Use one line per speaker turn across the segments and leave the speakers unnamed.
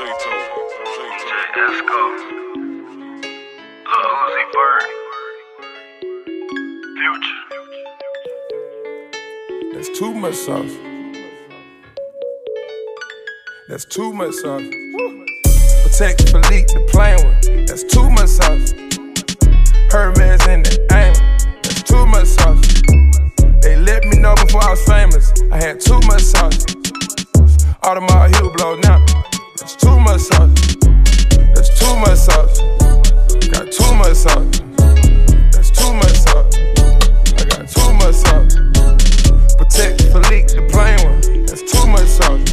Esco. Lil Uzi Vert. Future.
That's too much sauce. That's too much sauce. Patek Philippe, the plain one. That's too much sauce. Hermes in the aim. That's too much sauce. They let me know before I was famous. I had too much sauce. Audemars heel blow now. That's too much sauce. That's too much sauce. Got too much sauce. That's too much sauce. I got too much sauce. Patek Philippe, the plain one. That's too much sauce.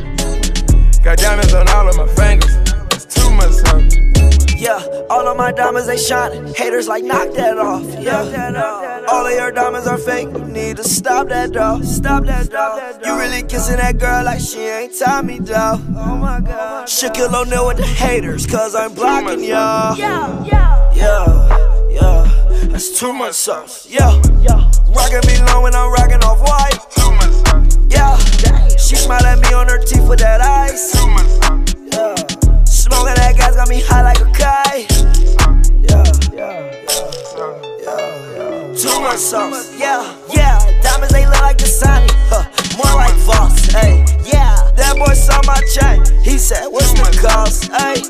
Got diamonds on all of my fingers. That's too much sauce.
Yeah, all of my diamonds they shining. Haters like knock that off. Yeah, all of your diamonds are fake. You need to stop that though. Stop that dog. You really kissing that girl like she ain't Tommy though. Oh my god. Shaquille O'Neal with the haters, cause I'm blocking y'all. Yeah, yeah, yeah. That's too much sauce. Yeah, rockin' me long when I'm rockin' off white.
Too much sauce.
Yeah, she smiled at me on her teeth with that ice. Yeah, yeah. Too much sauce. Yeah, yeah. Diamonds they look like Dasani. Huh. More like Voss. Hey, yeah. That boy saw my chain. He said, What's the cost? Hey,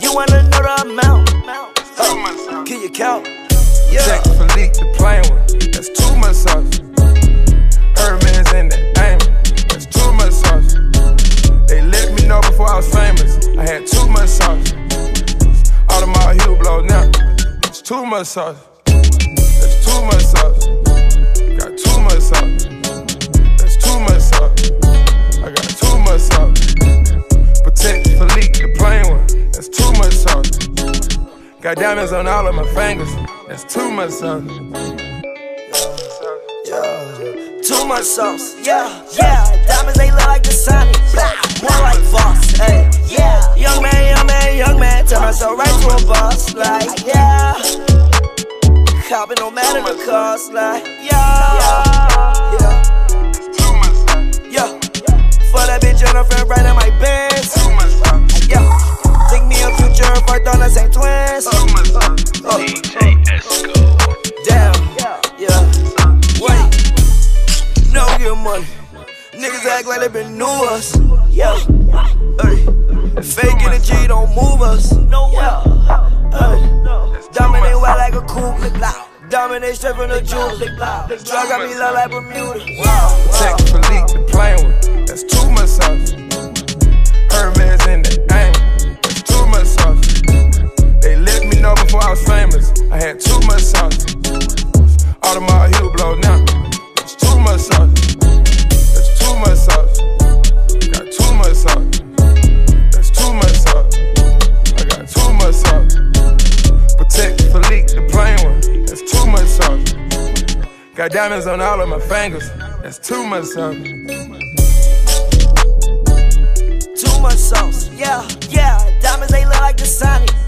you wanna know the amount? Huh. Can you count? Yeah.
Philippe, the plain one. That's too much sauce. Hermes in the aim. That's too much sauce. They let me know before I was famous. I had too much sauce. Audemars heel blow now. It's too much sauce. Too much sauce. Got too much sauce. That's too much sauce. I got too much sauce. Patek Philippe, the plain one. That's too much sauce. Got diamonds on all of my fingers. That's too much sauce.
Yeah. Too much sauce. Yeah, yeah. Diamonds they look like Dasani. Blah. More like Voss. Hey, Copping no matter the cost. Like, yeah. Yeah.
Much.
Yeah. For that bitch and her friend right in my Benz. Yeah. Think me a future if I thought the same twins. Oh,
DJ Esco.
damn. Yeah. Wait. No get money. Niggas act like they been new us. Yeah. Hey. Fake energy don't move us. No yeah. Hey. Dominate wild like a cool clip loud. Dominate straight from the jewel. Drug got me low like Bermuda.
Patek Philippe, Got diamonds on all of my fingers. That's too much sauce.
Too much sauce. Yeah, yeah. Diamonds they look like Dasani.